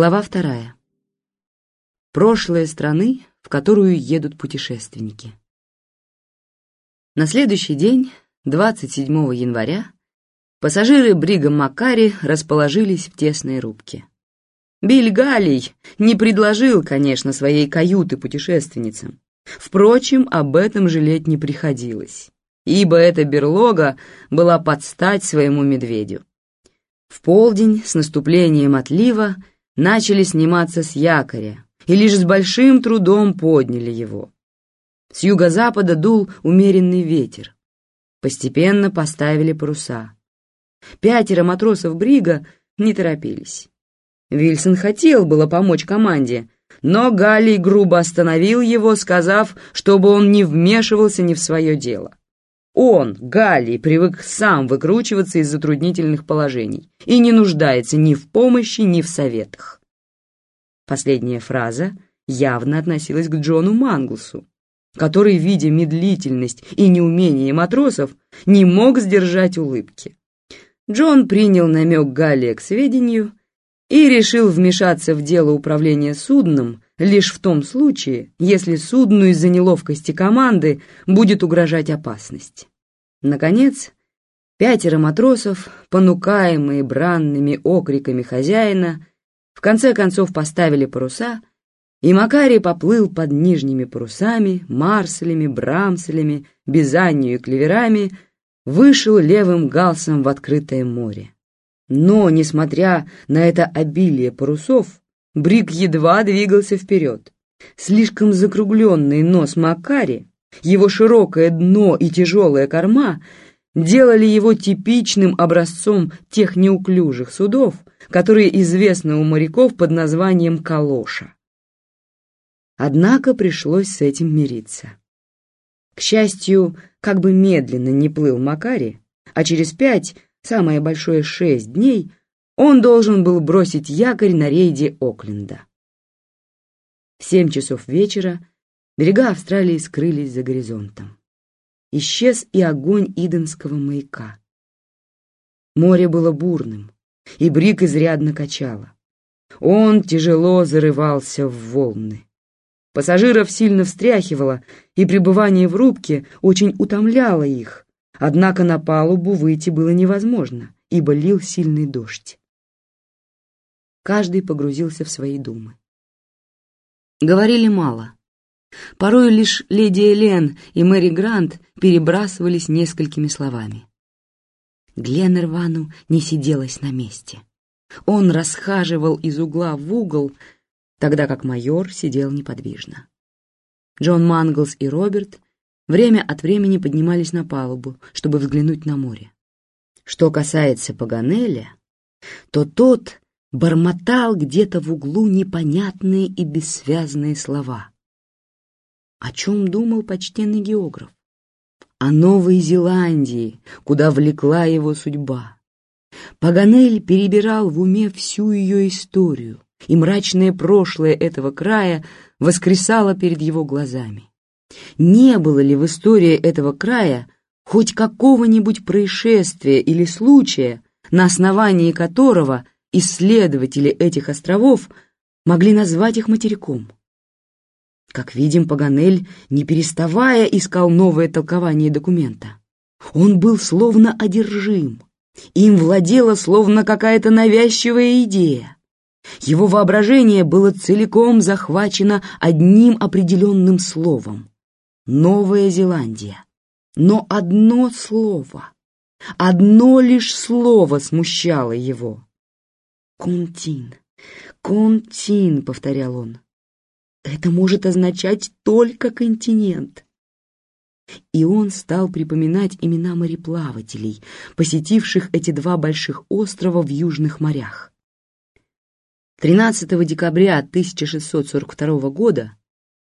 Глава вторая. Прошлое страны, в которую едут путешественники. На следующий день, 27 января, пассажиры Брига Макари расположились в тесной рубке. Биль Галлий не предложил, конечно, своей каюты путешественницам. Впрочем, об этом жалеть не приходилось, ибо эта берлога была под стать своему медведю. В полдень с наступлением отлива начали сниматься с якоря и лишь с большим трудом подняли его. С юго-запада дул умеренный ветер. Постепенно поставили паруса. Пятеро матросов Брига не торопились. Вильсон хотел было помочь команде, но Галлий грубо остановил его, сказав, чтобы он не вмешивался ни в свое дело. Он, Галлий, привык сам выкручиваться из затруднительных положений и не нуждается ни в помощи, ни в советах. Последняя фраза явно относилась к Джону Манглсу, который, видя медлительность и неумение матросов, не мог сдержать улыбки. Джон принял намек Галлия к сведению и решил вмешаться в дело управления судном лишь в том случае, если судну из-за неловкости команды будет угрожать опасность. Наконец, пятеро матросов, понукаемые бранными окриками хозяина, в конце концов поставили паруса, и Макарий поплыл под нижними парусами, марселями, брамселями, бизанью и клеверами, вышел левым галсом в открытое море. Но, несмотря на это обилие парусов, Брик едва двигался вперед. Слишком закругленный нос Макари, его широкое дно и тяжелая корма делали его типичным образцом тех неуклюжих судов, которые известны у моряков под названием калоша. Однако пришлось с этим мириться. К счастью, как бы медленно не плыл Макари, а через пять самое большое шесть дней, он должен был бросить якорь на рейде Окленда. В семь часов вечера берега Австралии скрылись за горизонтом. Исчез и огонь Иденского маяка. Море было бурным, и Брик изрядно качало. Он тяжело зарывался в волны. Пассажиров сильно встряхивало, и пребывание в рубке очень утомляло их, Однако на палубу выйти было невозможно, ибо лил сильный дождь. Каждый погрузился в свои думы. Говорили мало. Порой лишь леди Элен и Мэри Грант перебрасывались несколькими словами. Гленнервану не сиделось на месте. Он расхаживал из угла в угол, тогда как майор сидел неподвижно. Джон Манглс и Роберт время от времени поднимались на палубу, чтобы взглянуть на море. Что касается Паганеля, то тот бормотал где-то в углу непонятные и бессвязные слова. О чем думал почтенный географ? О Новой Зеландии, куда влекла его судьба. Паганель перебирал в уме всю ее историю, и мрачное прошлое этого края воскресало перед его глазами. Не было ли в истории этого края хоть какого-нибудь происшествия или случая, на основании которого исследователи этих островов могли назвать их материком? Как видим, Паганель, не переставая, искал новое толкование документа. Он был словно одержим. Им владела словно какая-то навязчивая идея. Его воображение было целиком захвачено одним определенным словом Новая Зеландия. Но одно слово, одно лишь слово смущало его. «Контин, контин», — повторял он. «Это может означать только континент». И он стал припоминать имена мореплавателей, посетивших эти два больших острова в южных морях. 13 декабря 1642 года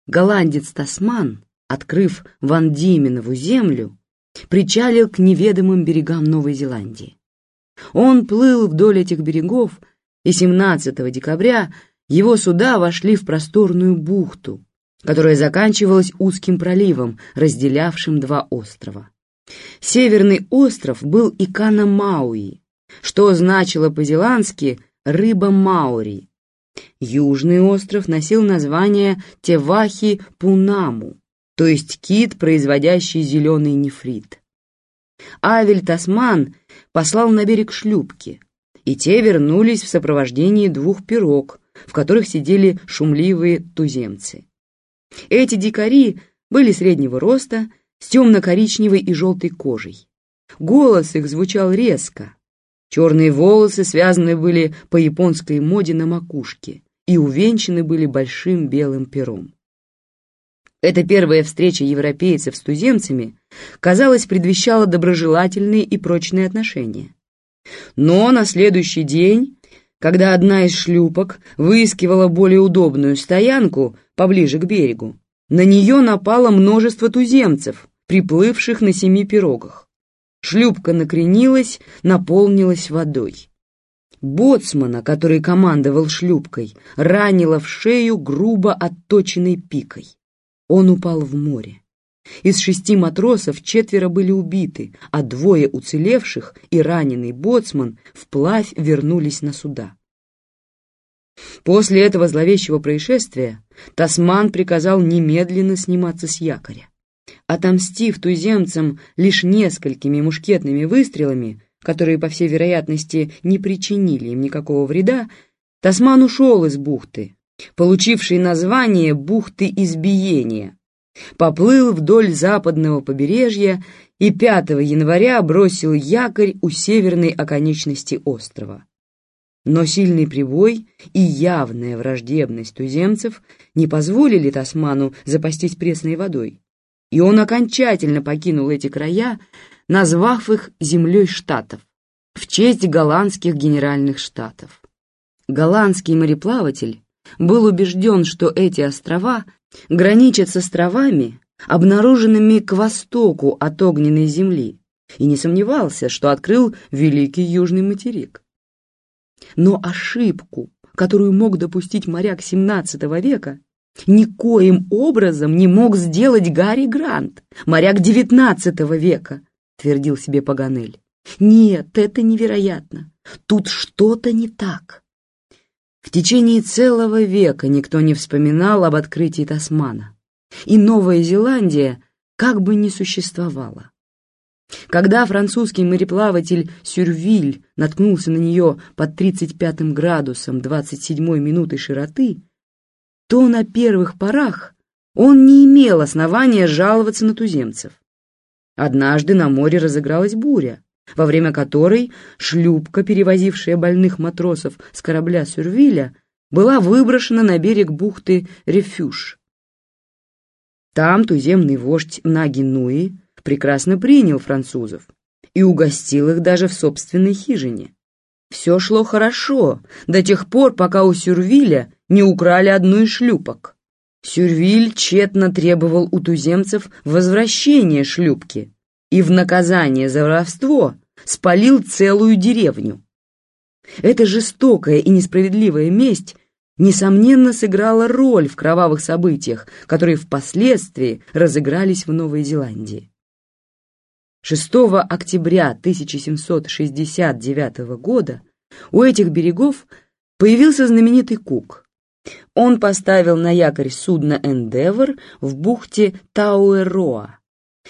голландец Тасман открыв Ван Дименову землю, причалил к неведомым берегам Новой Зеландии. Он плыл вдоль этих берегов, и 17 декабря его суда вошли в просторную бухту, которая заканчивалась узким проливом, разделявшим два острова. Северный остров был Икана Мауи, что значило по-зеландски «рыба Маури». Южный остров носил название Тевахи-Пунаму, то есть кит, производящий зеленый нефрит. Авель Тасман послал на берег шлюпки, и те вернулись в сопровождении двух пирог, в которых сидели шумливые туземцы. Эти дикари были среднего роста, с темно-коричневой и желтой кожей. Голос их звучал резко. Черные волосы связаны были по японской моде на макушке и увенчаны были большим белым пером. Эта первая встреча европейцев с туземцами, казалось, предвещала доброжелательные и прочные отношения. Но на следующий день, когда одна из шлюпок выискивала более удобную стоянку поближе к берегу, на нее напало множество туземцев, приплывших на семи пирогах. Шлюпка накренилась, наполнилась водой. Боцмана, который командовал шлюпкой, ранило в шею грубо отточенной пикой. Он упал в море. Из шести матросов четверо были убиты, а двое уцелевших и раненый боцман вплавь вернулись на суда. После этого зловещего происшествия Тасман приказал немедленно сниматься с якоря. Отомстив туземцам лишь несколькими мушкетными выстрелами, которые, по всей вероятности, не причинили им никакого вреда, Тасман ушел из бухты, получившей название «бухты избиения», поплыл вдоль западного побережья и 5 января бросил якорь у северной оконечности острова. Но сильный прибой и явная враждебность туземцев не позволили Тасману запастись пресной водой и он окончательно покинул эти края, назвав их землей штатов в честь голландских генеральных штатов. Голландский мореплаватель был убежден, что эти острова граничат с островами, обнаруженными к востоку от огненной земли, и не сомневался, что открыл Великий Южный материк. Но ошибку, которую мог допустить моряк XVII века, никоим образом не мог сделать Гарри Грант, моряк девятнадцатого века, твердил себе Паганель. Нет, это невероятно. Тут что-то не так. В течение целого века никто не вспоминал об открытии Тасмана, и Новая Зеландия как бы не существовала. Когда французский мореплаватель Сюрвиль наткнулся на нее под 35 градусом 27 минуты широты, то на первых порах он не имел основания жаловаться на туземцев. Однажды на море разыгралась буря, во время которой шлюпка, перевозившая больных матросов с корабля Сюрвиля, была выброшена на берег бухты Рефюж. Там туземный вождь Наги Нуи прекрасно принял французов и угостил их даже в собственной хижине. Все шло хорошо до тех пор, пока у Сюрвиля не украли одну из шлюпок. Сюрвиль тщетно требовал у туземцев возвращения шлюпки и в наказание за воровство спалил целую деревню. Эта жестокая и несправедливая месть несомненно сыграла роль в кровавых событиях, которые впоследствии разыгрались в Новой Зеландии. 6 октября 1769 года у этих берегов появился знаменитый Кук. Он поставил на якорь судно «Эндевор» в бухте Тауэроа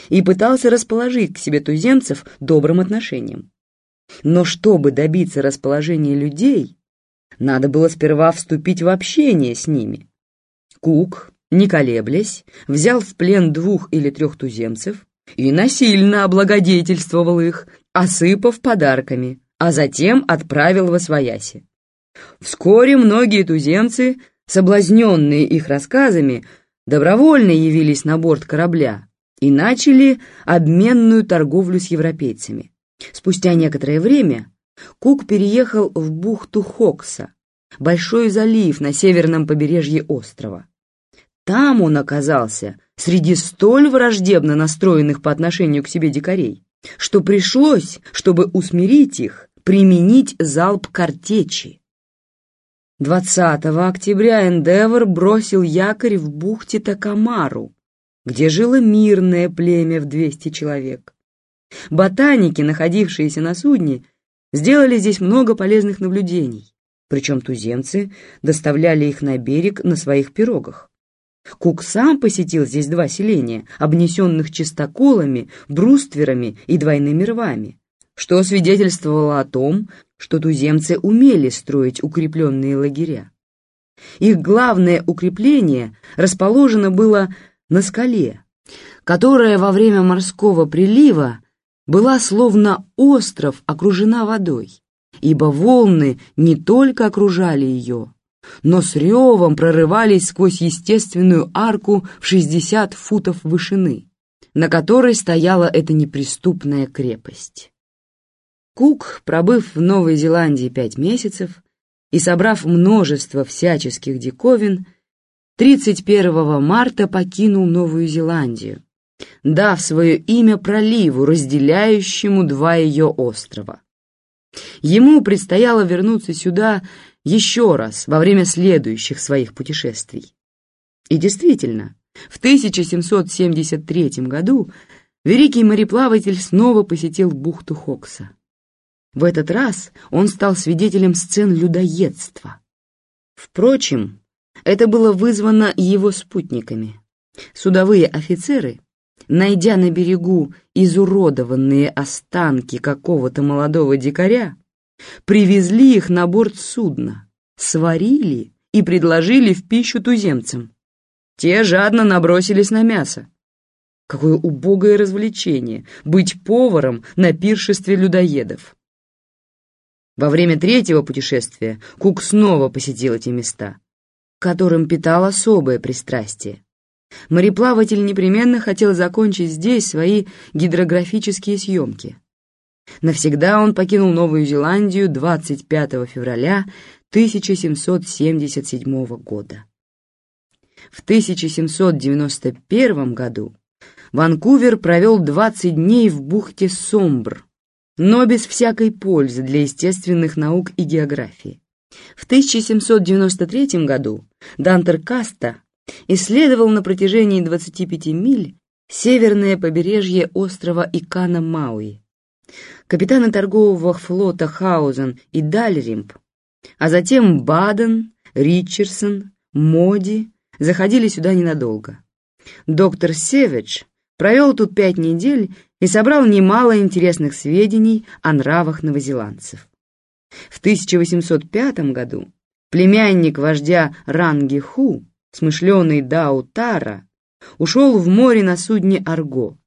и пытался расположить к себе туземцев добрым отношением. Но чтобы добиться расположения людей, надо было сперва вступить в общение с ними. Кук, не колеблясь, взял в плен двух или трех туземцев, и насильно облагодетельствовал их, осыпав подарками, а затем отправил во свояси. Вскоре многие туземцы, соблазненные их рассказами, добровольно явились на борт корабля и начали обменную торговлю с европейцами. Спустя некоторое время Кук переехал в бухту Хокса, большой залив на северном побережье острова. Там он оказался среди столь враждебно настроенных по отношению к себе дикарей, что пришлось, чтобы усмирить их, применить залп картечи. 20 октября Эндевор бросил якорь в бухте Такамару, где жило мирное племя в 200 человек. Ботаники, находившиеся на судне, сделали здесь много полезных наблюдений, причем туземцы доставляли их на берег на своих пирогах. Кук сам посетил здесь два селения, обнесенных чистоколами, брустверами и двойными рвами, что свидетельствовало о том, что туземцы умели строить укрепленные лагеря. Их главное укрепление расположено было на скале, которая во время морского прилива была словно остров окружена водой, ибо волны не только окружали ее, но с ревом прорывались сквозь естественную арку в 60 футов вышины, на которой стояла эта неприступная крепость. Кук, пробыв в Новой Зеландии пять месяцев и собрав множество всяческих диковин, 31 марта покинул Новую Зеландию, дав свое имя проливу, разделяющему два ее острова. Ему предстояло вернуться сюда еще раз во время следующих своих путешествий. И действительно, в 1773 году великий мореплаватель снова посетил бухту Хокса. В этот раз он стал свидетелем сцен людоедства. Впрочем, это было вызвано его спутниками. Судовые офицеры, найдя на берегу изуродованные останки какого-то молодого дикаря, привезли их на борт судна, сварили и предложили в пищу туземцам. Те жадно набросились на мясо. Какое убогое развлечение — быть поваром на пиршестве людоедов. Во время третьего путешествия Кук снова посетил эти места, которым питал особое пристрастие. Мореплаватель непременно хотел закончить здесь свои гидрографические съемки. Навсегда он покинул Новую Зеландию 25 февраля 1777 года. В 1791 году Ванкувер провел 20 дней в бухте Сомбр, но без всякой пользы для естественных наук и географии. В 1793 году Дантер Каста исследовал на протяжении 25 миль северное побережье острова Икана-Мауи. Капитаны торгового флота Хаузен и Дальримп, а затем Баден, Ричардсон, Моди заходили сюда ненадолго. Доктор Севидж провел тут пять недель и собрал немало интересных сведений о нравах новозеландцев. В 1805 году племянник вождя Ранги Ху, смышленый Дау Тара, ушел в море на судне «Арго».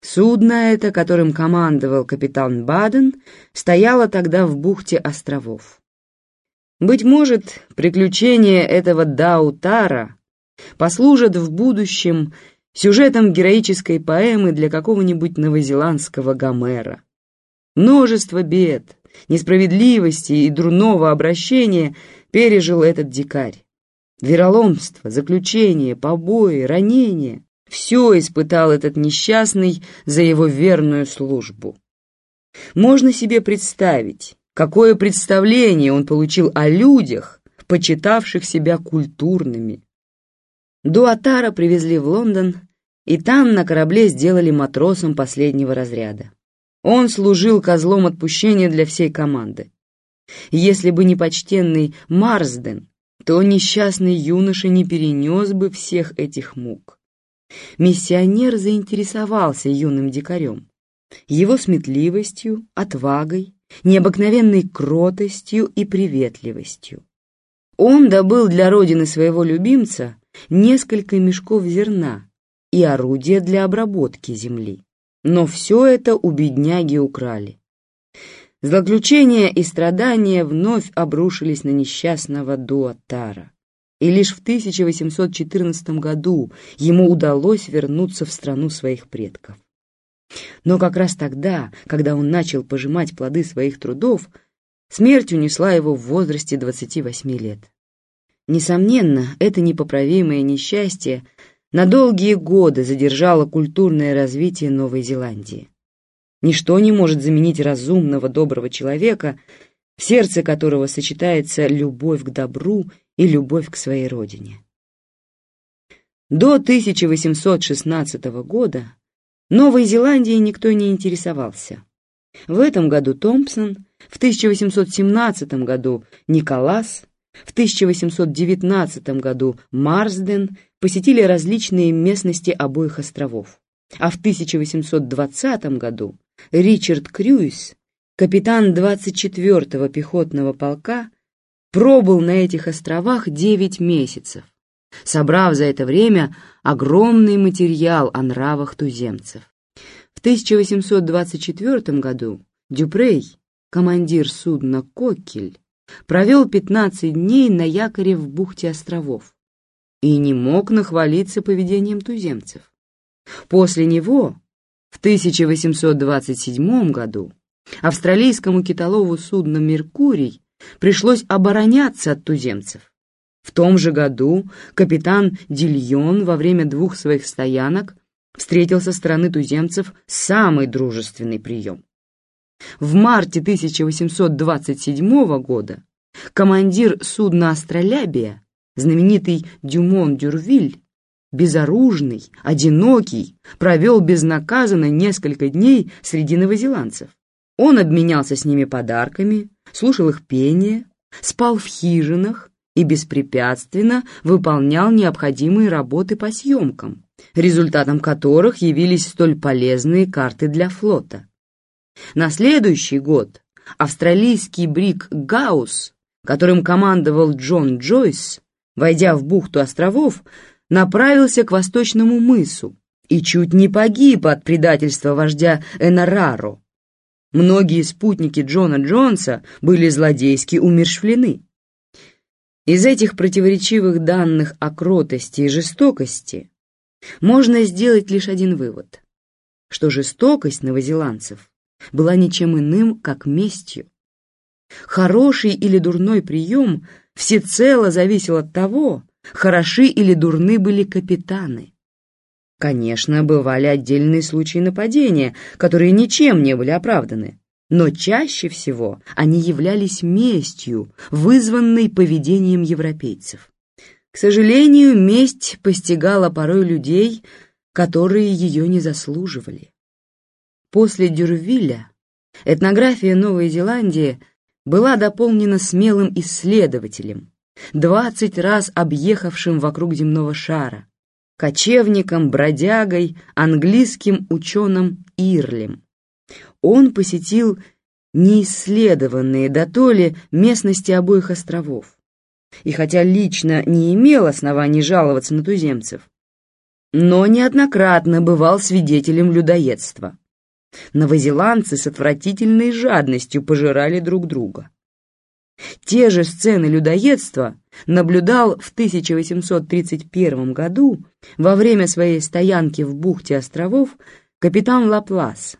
Судно это, которым командовал капитан Баден, стояло тогда в бухте островов. Быть может, приключения этого Дау Тара послужат в будущем сюжетом героической поэмы для какого-нибудь новозеландского Гомера. Множество бед, несправедливости и дурного обращения пережил этот дикарь. Вероломство, заключение, побои, ранения — все испытал этот несчастный за его верную службу. Можно себе представить, какое представление он получил о людях, почитавших себя культурными. Дуатара привезли в Лондон, и там на корабле сделали матросом последнего разряда. Он служил козлом отпущения для всей команды. Если бы не почтенный Марсден, то несчастный юноша не перенес бы всех этих мук. Миссионер заинтересовался юным дикарем, его сметливостью, отвагой, необыкновенной кротостью и приветливостью. Он добыл для родины своего любимца несколько мешков зерна и орудия для обработки земли. Но все это у бедняги украли. Злоключения и страдания вновь обрушились на несчастного Дуатара. И лишь в 1814 году ему удалось вернуться в страну своих предков. Но как раз тогда, когда он начал пожимать плоды своих трудов, смерть унесла его в возрасте 28 лет. Несомненно, это непоправимое несчастье на долгие годы задержало культурное развитие Новой Зеландии. Ничто не может заменить разумного, доброго человека, в сердце которого сочетается любовь к добру и любовь к своей родине. До 1816 года Новой Зеландией никто не интересовался. В этом году Томпсон В 1817 году Николас, в 1819 году Марсден посетили различные местности обоих островов, а в 1820 году Ричард Крюйс, капитан 24-го пехотного полка, пробыл на этих островах 9 месяцев, собрав за это время огромный материал о нравах туземцев. В 1824 году Дюпрей, командир судна «Кокель», провел 15 дней на якоре в бухте островов и не мог нахвалиться поведением туземцев. После него, в 1827 году, австралийскому китолову судну «Меркурий» пришлось обороняться от туземцев. В том же году капитан Дильон во время двух своих стоянок встретил со стороны туземцев самый дружественный прием. В марте 1827 года командир судна «Астролябия», знаменитый Дюмон Дюрвиль, безоружный, одинокий, провел безнаказанно несколько дней среди новозеландцев. Он обменялся с ними подарками, слушал их пение, спал в хижинах и беспрепятственно выполнял необходимые работы по съемкам, результатом которых явились столь полезные карты для флота. На следующий год австралийский бриг «Гаус», которым командовал Джон Джойс, войдя в бухту островов, направился к восточному мысу и чуть не погиб от предательства вождя Энараро. Многие спутники Джона Джонса были злодейски умершвлены. Из этих противоречивых данных о кротости и жестокости можно сделать лишь один вывод, что жестокость новозеландцев была ничем иным, как местью. Хороший или дурной прием всецело зависел от того, хороши или дурны были капитаны. Конечно, бывали отдельные случаи нападения, которые ничем не были оправданы, но чаще всего они являлись местью, вызванной поведением европейцев. К сожалению, месть постигала порой людей, которые ее не заслуживали. После Дюрвиля этнография Новой Зеландии была дополнена смелым исследователем, двадцать раз объехавшим вокруг земного шара, кочевником, бродягой, английским ученым Ирлем. Он посетил неисследованные дотоле местности обоих островов, и хотя лично не имел оснований жаловаться на туземцев, но неоднократно бывал свидетелем людоедства. Новозеландцы с отвратительной жадностью пожирали друг друга. Те же сцены людоедства наблюдал в 1831 году во время своей стоянки в бухте островов капитан Лаплас.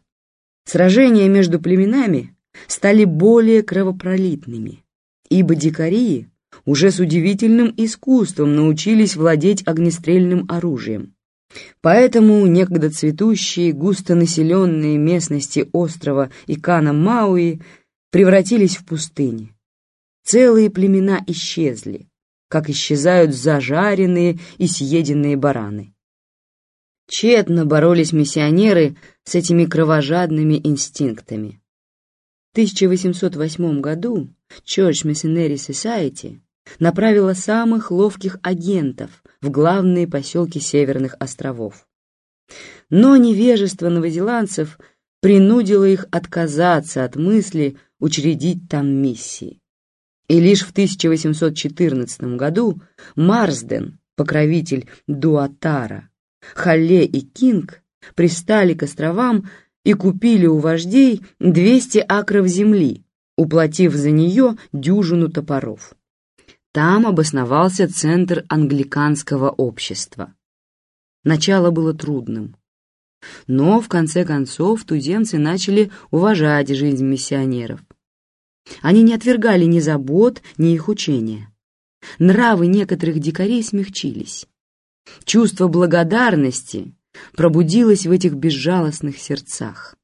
Сражения между племенами стали более кровопролитными, ибо дикари уже с удивительным искусством научились владеть огнестрельным оружием. Поэтому некогда цветущие, густонаселенные местности острова Икана-Мауи превратились в пустыни. Целые племена исчезли, как исчезают зажаренные и съеденные бараны. Тщетно боролись миссионеры с этими кровожадными инстинктами. В 1808 году Church Missionary Society направила самых ловких агентов в главные поселки Северных островов. Но невежество новозеландцев принудило их отказаться от мысли учредить там миссии. И лишь в 1814 году Марсден, покровитель Дуатара, Халле и Кинг пристали к островам и купили у вождей 200 акров земли, уплатив за нее дюжину топоров. Там обосновался центр англиканского общества. Начало было трудным. Но, в конце концов, туземцы начали уважать жизнь миссионеров. Они не отвергали ни забот, ни их учения. Нравы некоторых дикарей смягчились. Чувство благодарности пробудилось в этих безжалостных сердцах.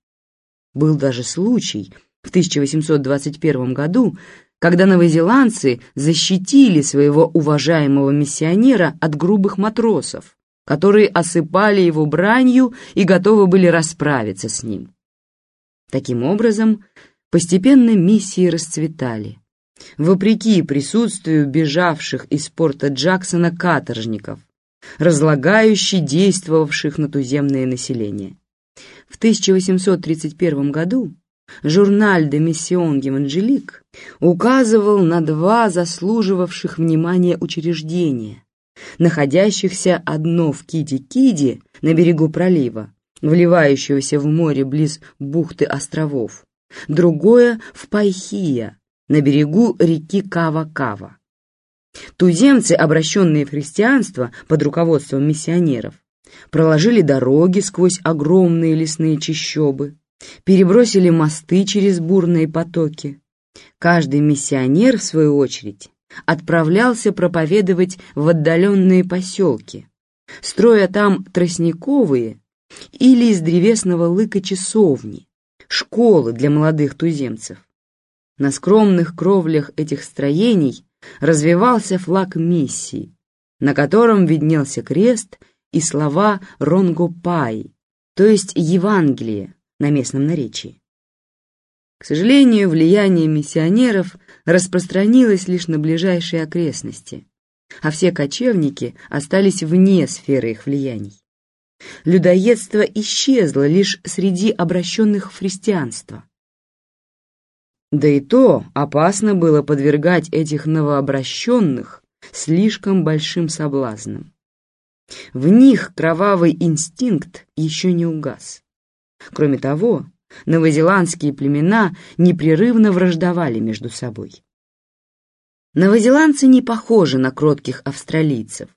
Был даже случай в 1821 году, когда новозеландцы защитили своего уважаемого миссионера от грубых матросов, которые осыпали его бранью и готовы были расправиться с ним. Таким образом, Постепенно миссии расцветали, вопреки присутствию бежавших из порта Джексона каторжников, разлагающих действовавших на туземное население. В 1831 году журналь «Де Миссион Евангелик» указывал на два заслуживавших внимания учреждения, находящихся одно в Киди-Киди на берегу пролива, вливающегося в море близ бухты островов, другое в Пайхия, на берегу реки Кава-Кава. Туземцы, обращенные в христианство под руководством миссионеров, проложили дороги сквозь огромные лесные чащобы, перебросили мосты через бурные потоки. Каждый миссионер, в свою очередь, отправлялся проповедовать в отдаленные поселки, строя там тростниковые или из древесного лыка часовни, школы для молодых туземцев. На скромных кровлях этих строений развивался флаг миссии, на котором виднелся крест и слова «Ронгопай», то есть «Евангелие» на местном наречии. К сожалению, влияние миссионеров распространилось лишь на ближайшие окрестности, а все кочевники остались вне сферы их влияний. Людоедство исчезло лишь среди обращенных в христианство. Да и то опасно было подвергать этих новообращенных слишком большим соблазнам. В них кровавый инстинкт еще не угас. Кроме того, новозеландские племена непрерывно враждовали между собой. Новозеландцы не похожи на кротких австралийцев,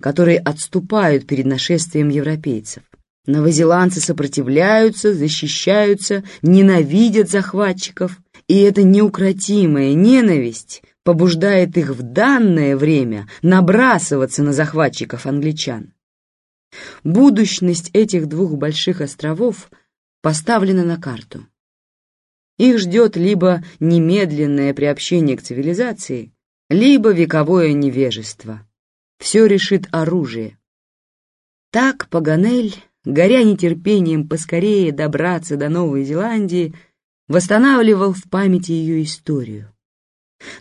которые отступают перед нашествием европейцев. Новозеландцы сопротивляются, защищаются, ненавидят захватчиков и эта неукротимая ненависть побуждает их в данное время набрасываться на захватчиков англичан. Будущность этих двух больших островов поставлена на карту. Их ждет либо немедленное приобщение к цивилизации, либо вековое невежество. Все решит оружие. Так Паганель, горя нетерпением поскорее добраться до Новой Зеландии, восстанавливал в памяти ее историю.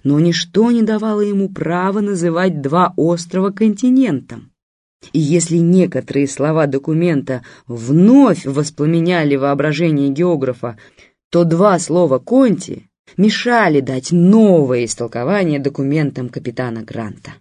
Но ничто не давало ему права называть два острова континентом. И если некоторые слова документа вновь воспламеняли воображение географа, то два слова «конти» мешали дать новое истолкование документам капитана Гранта.